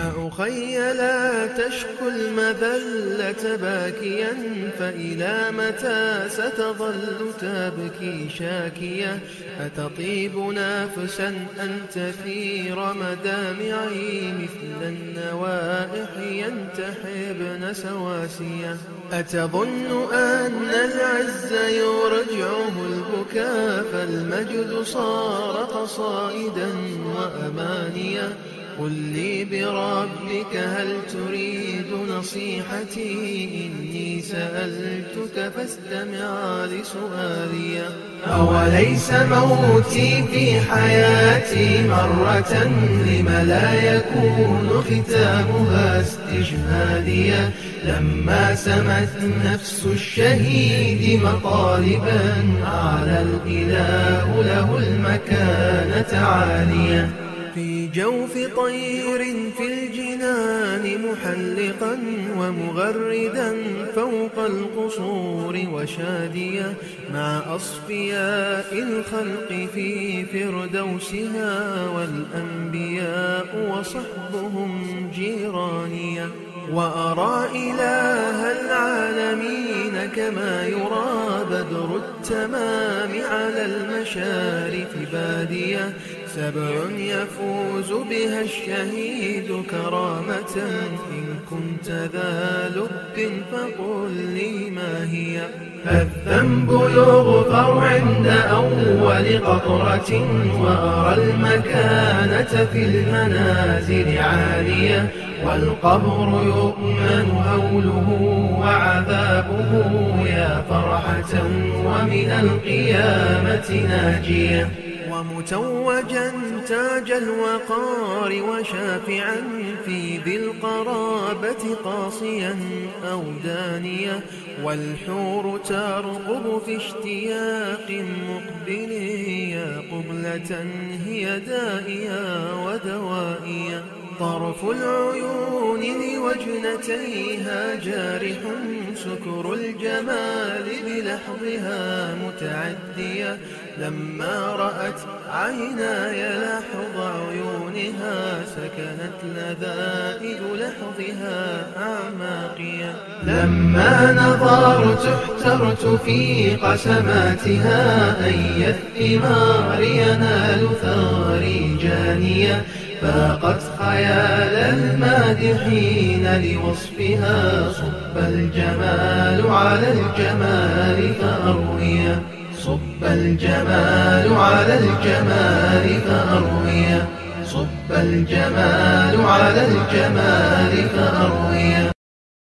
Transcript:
أخي لا تشكو المذلة باكيا فإلى متى ستظل تبكي شاكيا أتطيب نافسا أنت في رمدامعي مثل النوائح ينتحبن سواسيا أتظن أن العز يرجعه البكاء فالمجد صار قصائدا وأمانيا قل لي بربك هل تريد نصيحتي؟ إني سألتك فاستمع لسؤالي. أوليس موتي في حياتي مرة لم لا يكون ختامها استشهاديا لما سمت نفس الشهيد مطالبا على الإله له المكانة عاليا في جوف طير في الجنان محلقا ومغردا فوق القصور وشاديا مع أصفياء الخلق في فردوسها والأنبياء وصحبهم جيرانيا. وأرى إله العالمين كما يرى بدر التمام على المشارف بادية سبع يفوز بها الشهيد كرامة. إن كنت ذا لب فقل لي ما هي. فالذنب يغفر عند أول قطرة وأرى المكانة في المنازل عالية. والقبر يؤمن هوله وعذابه يا فرحة ومن القيامة ناجية. ومتوجا تاج الوقار وشافعا في ذي القرابة قاصيا أو دانيا والحور ترقب في اشتياق مقبل قبلة هي دائيا ودوائيا طرف العيون لوجنتيها جارح سكر الجمال بلحظها متعدية لما رأت عيناي لحظ عيونها سكنت لذائذ لحظها أعماقيا لما نظرت احترت في قسماتها أي الثمار ينال ثاري جانية. فاقت خيال المادحين لوصفها صب الجمال على الجمال فأرويا صب الجمال على الجمال فأرويا صب الجمال على الجمال فأرويا